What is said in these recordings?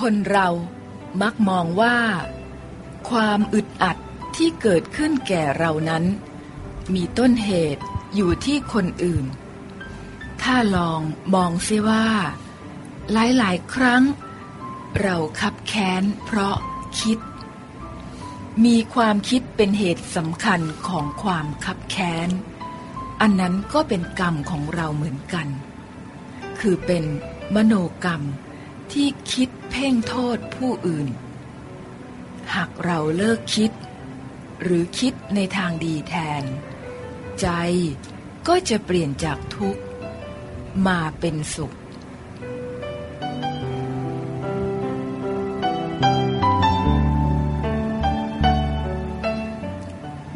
คนเรามักมองว่า ความอึดอัดที่เกิดขึ้นแก่เรานั้น มีต้นเหตุอยู่ที่คนอื่น ถ้าลองมองซิว่า หลายๆ ครั้ง เราคับแค้นเพราะคิด มีความคิดเป็นเหตุสำคัญของความคับแค้น อันนั้นก็เป็นกรรมของเราเหมือนกัน คือเป็นมโนกรรมที่คิด เพ่งโทษผู้อื่น หากเราเลิกคิด หรือคิดในทางดีแทน ใจก็จะเปลี่ยนจากทุกข์ มาเป็นสุข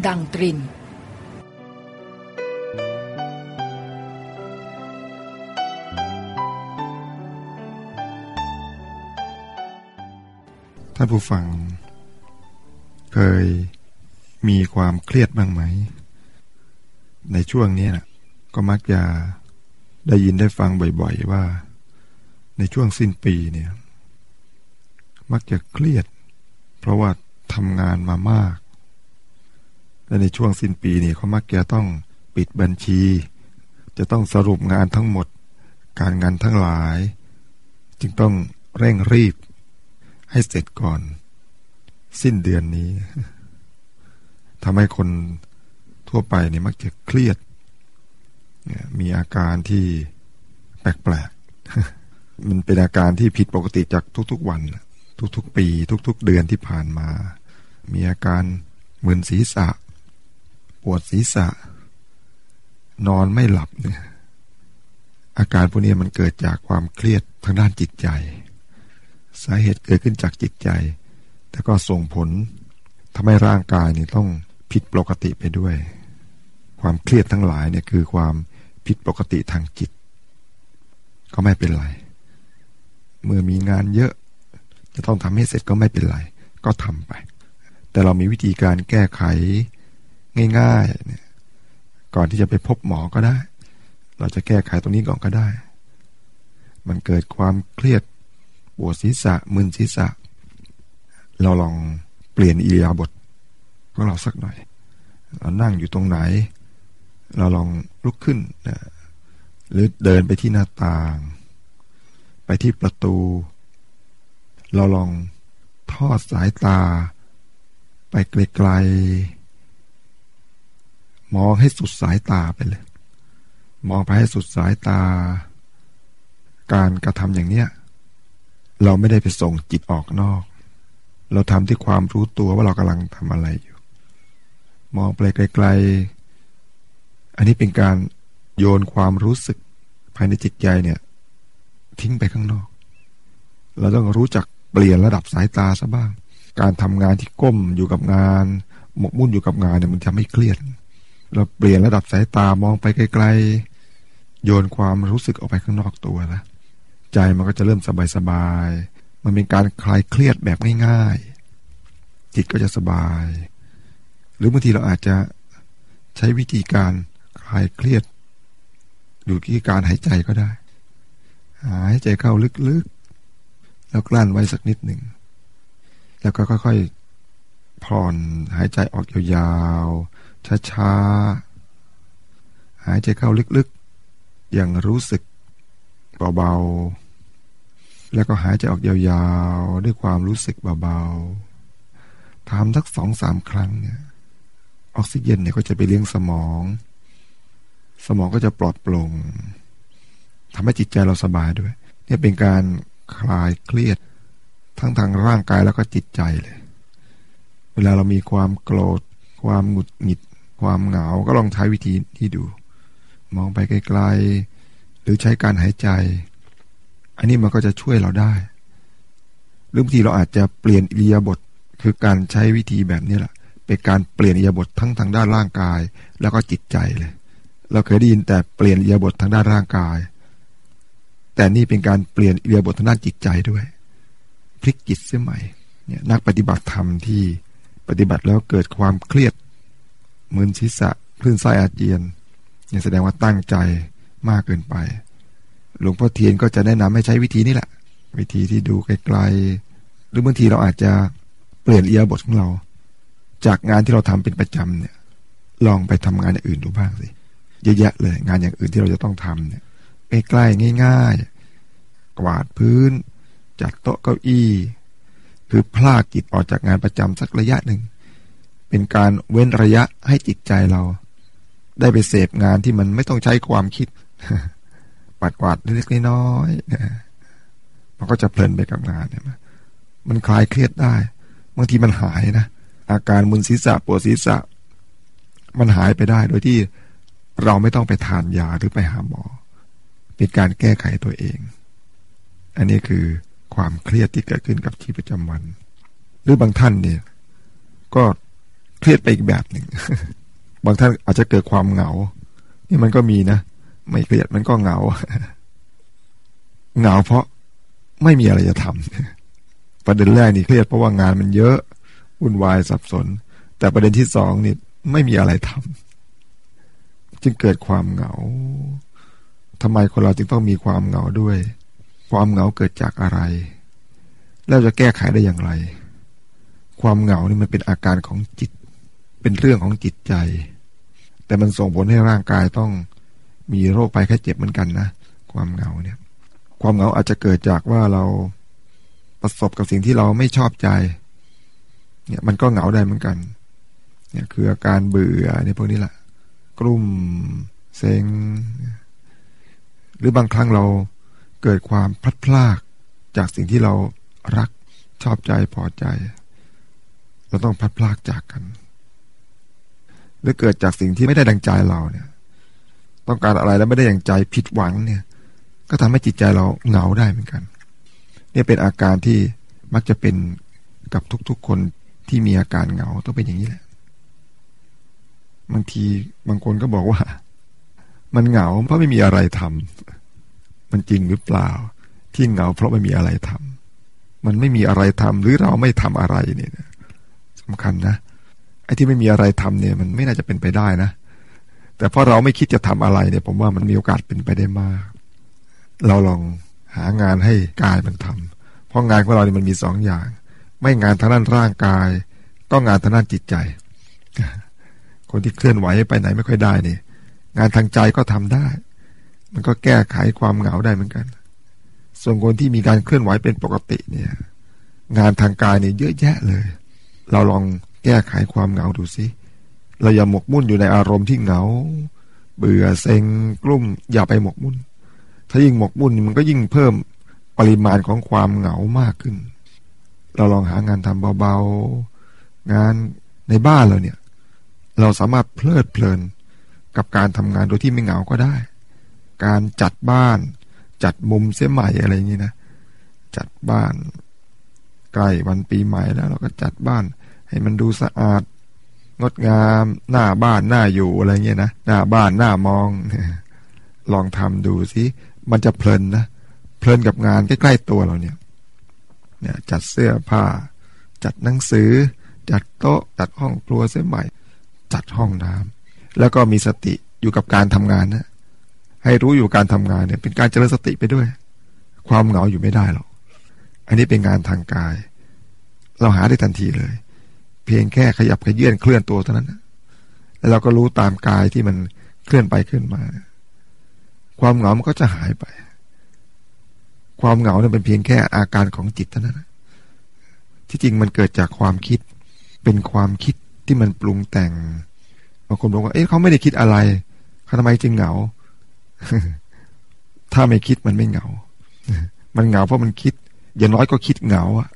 ดังตรินานผู้ฟัง เคยมีความเครียดบ้างไหม ในช่วงนี้นะก็มักจะได้ยินได้ฟังบ่อย ๆ ว่า ในช่วงสิ้นปีเนี่ย มักจะเครียด เพราะว่าทำงานมามาก และในช่วงสิ้นปีนี่เขามักจะต้องปิดบัญชี จะต้องสรุปงานทั้งหมด การงานทั้งหลาย จึงต้องเร่งรีบ ให้เสร็จก่อน สิ้นเดือนนี้ทำให้คนทั่วไปเนี่ยมักจะเครียด มีอาการที่แปลกๆ มันเป็นอาการที่ผิดปกติจากทุกๆวัน ทุกๆ ปี ทุกๆ เดือนที่ผ่านมา มีอาการมึนศีรษะ ปวดศีรษะ นอนไม่หลับเนี่ยอาการพวกนี้มันเกิดจากความเครียดทางด้านจิตใจ สาเหตุเกิดขึ้นจากจิตใจ แต่ก็ส่งผลทำให้ร่างกายนี่ต้องผิดปกติไปด้วย ความเครียดทั้งหลายเนี่ยคือความผิดปกติทางจิต ก็ไม่เป็นไร เมื่อมีงานเยอะ จะต้องทำให้เสร็จก็ไม่เป็นไร ก็ทำไป แต่เรามีวิธีการแก้ไขง่ายๆเนี่ยก่อนที่จะไปพบหมอก็ได้ เราจะแก้ไขตรงนี้ก่อนก็ได้ มันเกิดความเครียด วดศีรษะมึนศีรษะ เราลองเปลี่ยนอิริยาบถของเราสักหน่อย เรานั่งอยู่ตรงไหน เราลองลุกขึ้นนะหรือเดินไปที่หน้าต่าง ไปที่ประตู เราลองทอดสายตา ไปไกลๆ มองให้สุดสายตาไปเลย มองไปให้สุดสายตา การกระทำอย่างเนี้ย เราไม่ได้ไปส่งจิตออกนอก เราทำที่ความรู้ตัวว่าเรากำลังทำอะไรอยู่ มองไปไกลๆ อันนี้เป็นการโยนความรู้สึกภายในจิตใจเนี่ย ทิ้งไปข้างนอก เราต้องรู้จักเปลี่ยนระดับสายตาซะบ้าง การทำงานที่ก้มอยู่กับงาน หมกมุ่นอยู่กับงานเนี่ยมันทำให้เครียด เราเปลี่ยนระดับสายตามองไปไกลๆ โยนความรู้สึกออกไปข้างนอกตัวนะ ใจมันก็จะเริ่มสบายๆ มันเป็นการคลายเครียดแบบง่ายๆ จิตก็จะสบาย หรือบางทีเราอาจจะใช้วิธีการคลายเครียด อยู่ที่การหายใจก็ได้ หายใจเข้าลึกๆ แล้วกลั้นไว้สักนิดหนึ่ง แล้วก็ค่อยๆ ผ่อนหายใจออกยาวๆ ช้าๆ หายใจเข้าลึกๆ อย่างรู้สึกเบาๆ แล้วก็หายใจออกยาวๆ ด้วยความรู้สึกเบาๆทำสักสองสามครั้งเนี่ย ออกซิเจนเนี่ยก็จะไปเลี้ยงสมอง สมองก็จะปลอดโปร่งทำให้จิตใจเราสบายด้วย เนี่ยเป็นการคลายเครียด ทั้งทางร่างกายแล้วก็จิตใจเลย เวลาเรามีความโกรธ ความหงุดหงิด ความเหงา ก็ลองใช้วิธีที่ดู มองไปไกลๆ หรือใช้การหายใจ อันนี้มันก็จะช่วยเราได้หรือบางทีเราอาจจะเปลี่ยนอิริยาบถคือการใช้วิธีแบบนี้แหละเป็นการเปลี่ยนอิริยาบถทั้งทางด้านร่างกาย แล้วก็จิตใจเลย เราเคยได้ยินแต่เปลี่ยนอิริยาบถทางด้านร่างกาย แต่นี่เป็นการเปลี่ยนอิริยาบถทางด้านจิตใจด้วยพลิกจิตเสียใหม่เนี่ยนักปฏิบัติธรรมที่ปฏิบัติแล้วเกิดความเครียดมึนศีรษะคลื่นไส้อาเจียนเนี่ยแสดงว่าตั้งใจมากเกินไป หลวงพ่อเทียนก็จะแนะนำให้ใช้วิธีนี้แหละ วิธีที่ดูไกลๆหรือบางทีเราอาจจะเปลี่ยนเอียบทของเรา จากงานที่เราทำเป็นประจำเนี่ย ลองไปทำงานอย่างอื่นดูบ้างสิเยอะแยะเลยงานอย่างอื่นที่เราจะต้องทำเนี่ยใกล้ๆง่าย ๆ กวาดพื้น จัดโต๊ะเก้าอี้ คือพลากจิตออกจากงานประจำสักระยะหนึ่ง เป็นการเว้นระยะให้จิตใจเรา ได้ไปเสพงานที่มันไม่ต้องใช้ความคิด ปัดกวาดเล็กๆน้อยๆมันก็จะเพลินไปกับงานเนี่ยมันคลายเครียดได้บางทีมันหายนะอาการมึนศีรษะปวดศีรษะ มันหายไปได้โดยที่เราไม่ต้องไปทานยาหรือไปหาหมอ เป็นการแก้ไขตัวเอง อันนี้คือความเครียดที่เกิดขึ้นกับชีวิตประจำวัน หรือบางท่านเนี่ย ก็เครียดไปอีกแบบหนึ่ง บางท่านอาจจะเกิดความเหงา นี่มันก็มีนะ ไม่เครียดมันก็เหงา เหงาเพราะไม่มีอะไรจะทำประเด็นแรกนี่เครียดเพราะว่างานมันเยอะวุ่นวายสับสน แต่ประเด็นที่สองนี่ไม่มีอะไรทำจึงเกิดความเหงาทำไมคนเราจึงต้องมีความเหงาด้วย ความเหงาเกิดจากอะไร แล้วจะแก้ไขได้อย่างไร ความเหงานี่มันเป็นอาการของจิต เป็นเรื่องของจิตใจ แต่มันส่งผลให้ร่างกายต้อง มีโรคไปแค่เจ็บเหมือนกันนะความเหงาเนี่ย ความเหงาอาจจะเกิดจากว่าเราประสบกับสิ่งที่เราไม่ชอบใจ เนี่ยมันก็เหงาได้เหมือนกัน เนี่ยคืออาการเบื่อในพวกนี้แหละกลุ่มเซ็งหรือบางครั้งเราเกิดความพลัดพรากจากสิ่งที่เรารักชอบใจพอใจ เราต้องพลัดพรากจากกัน หรือเกิดจากสิ่งที่ไม่ได้ดังใจเราเนี่ย ต้องการอะไรแล้วไม่ได้อย่างใจผิดหวังเนี่ย ก็ทำให้จิตใจเราเหงาได้เหมือนกันเนี่ยเป็นอาการที่มักจะเป็นกับทุกๆคนที่มีอาการเหงาต้องเป็นอย่างนี้แหละบางทีบางคนก็บอกว่า มันเหงาเพราะไม่มีอะไรทำมันจริงหรือเปล่า ที่เหงาเพราะไม่มีอะไรทำมันไม่มีอะไรทำหรือเราไม่ทำอะไรเนี่ยสำคัญนะไอ้ที่ไม่มีอะไรทำเนี่ย มันไม่น่าจะเป็นไปได้นะ แต่พอเราไม่คิดจะทำอะไรเนี่ย ผมว่ามันมีโอกาสเป็นไปได้มาก เราลองหางานให้กายมันทำเพราะงานของเราเนี่ยมันมีสองอย่าง ไม่งานทางด้านร่างกาย ก็งานทางด้านจิตใจ คนที่เคลื่อนไหวไปไหนไม่ค่อยได้เนี่ยงานทางใจก็ทำได้ มันก็แก้ไขความเหงาได้เหมือนกัน ส่วนคนที่มีการเคลื่อนไหวเป็นปกติเนี่ย งานทางกายเนี่ยเยอะแยะเลย เราลองแก้ไขความเหงาดูสิ เราอย่าหมกมุ่นอยู่ในอารมณ์ที่เหงา เบื่อเซ็งกลุ่ม อย่าไปหมกมุ่น ถ้ายิ่งหมกมุ่นมันก็ยิ่งเพิ่มปริมาณของความเหงามากขึ้น เราลองหางานทำเบาๆ งานในบ้านเราเนี่ย เราสามารถเพลิดเพลินกับการทำงานโดยที่ไม่เหงาก็ได้ การจัดบ้าน จัดมุมเสียใหม่อะไรอย่างนี้นะ จัดบ้านใกล้วันปีใหม่แล้วเราก็จัดบ้าน ให้มันดูสะอาด งดงามหน้าบ้านหน้าอยู่อะไรเงี้ยนะหน้าบ้านหน้ามอง ลองทำดูสิมันจะเพลินนะเพลินกับงานใกล้ๆตัวเราเนี่ยเนี่ย จัดเสื้อผ้า จัดหนังสือ จัดโต๊ะ จัดห้องครัวเสียใหม่ จัดห้องน้ำแล้วก็มีสติอยู่กับการทำงานนะให้รู้อยู่การทำงานเนี่ย เป็นการเจริญสติไปด้วย ความเหงาอยู่ไม่ได้หรอกอันนี้เป็นงานทางกาย เราหาได้ทันทีเลย เพียงแค่ขยับขยื่นเคลื่อนตัวเท่านั้นแล้วเราก็รู้ตามกายที่มันเคลื่อนไปเคลื่อนมา ความเหงามันก็จะหายไป ความเหงาเนี่ยเป็นเพียงแค่อาการของจิตเท่านั้นที่จริงมันเกิดจากความคิด เป็นความคิดที่มันปรุงแต่งบางคนบอกว่าเอ๊ะเขาไม่ได้คิดอะไรเขาทำไมจึงเหงา ถ้าไม่คิดมันไม่เหงา มันเหงาเพราะมันคิด อย่างน้อยก็คิดเหงาอะ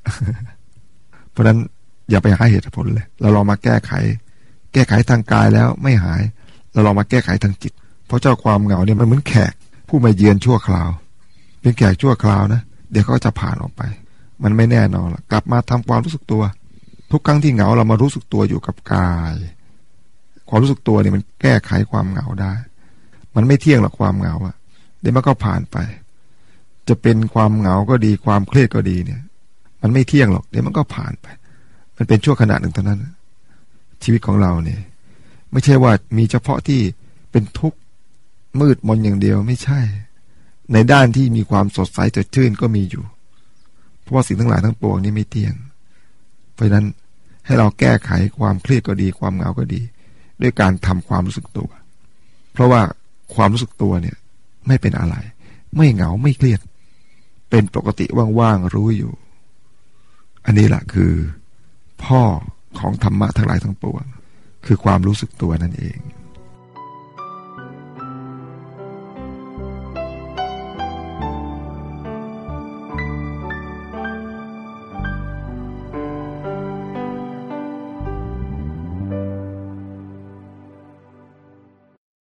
เพราะนั้น อย่าไปหาเหตุผลเลย เราลองมาแก้ไข แก้ไขทางกายแล้วไม่หาย เราลองมาแก้ไขทางจิต เพราะเจ้าความเหงาเนี่ยมันเหมือนแขก ผู้มาเยือนชั่วคราว เป็นแขกชั่วคราวนะ เดี๋ยวก็จะผ่านออกไป มันไม่แน่นอนกลับมาทำความรู้สึกตัว ทุกครั้งที่เหงาเรามารู้สึกตัวอยู่กับกาย ความรู้สึกตัวเนี่ยมันแก้ไขความเหงาได้ มันไม่เที่ยงหรอกความเหงาอะเดี๋ยวมันก็ผ่านไป จะเป็นความเหงาก็ดีความเครียดก็ดีเนี่ย มันไม่เที่ยงหรอกเดี๋ยวมันก็ผ่านไป มันเป็นชั่วขณะหนึ่งเท่านั้น ชีวิตของเราเนี่ย ไม่ใช่ว่ามีเฉพาะที่เป็นทุกข์มืดมนอย่างเดียวไม่ใช่ ในด้านที่มีความสดใสจดชื่นก็มีอยู่ เพราะว่าสิ่งทั้งหลายทั้งปวงนี้ไม่เที่ยง เพราะฉะนั้นให้เราแก้ไขความเครียดก็ดี ความเหงาก็ดี ด้วยการทำความรู้สึกตัว เพราะว่าความรู้สึกตัวเนี่ย ไม่เป็นอะไร ไม่เหงาไม่เครียด เป็นปกติว่างๆรู้อยู่ อันนี้แหละคือ พ่อของธรรมะทั้งหลายทั้งปวง คือความรู้สึกตัวนั่นเอง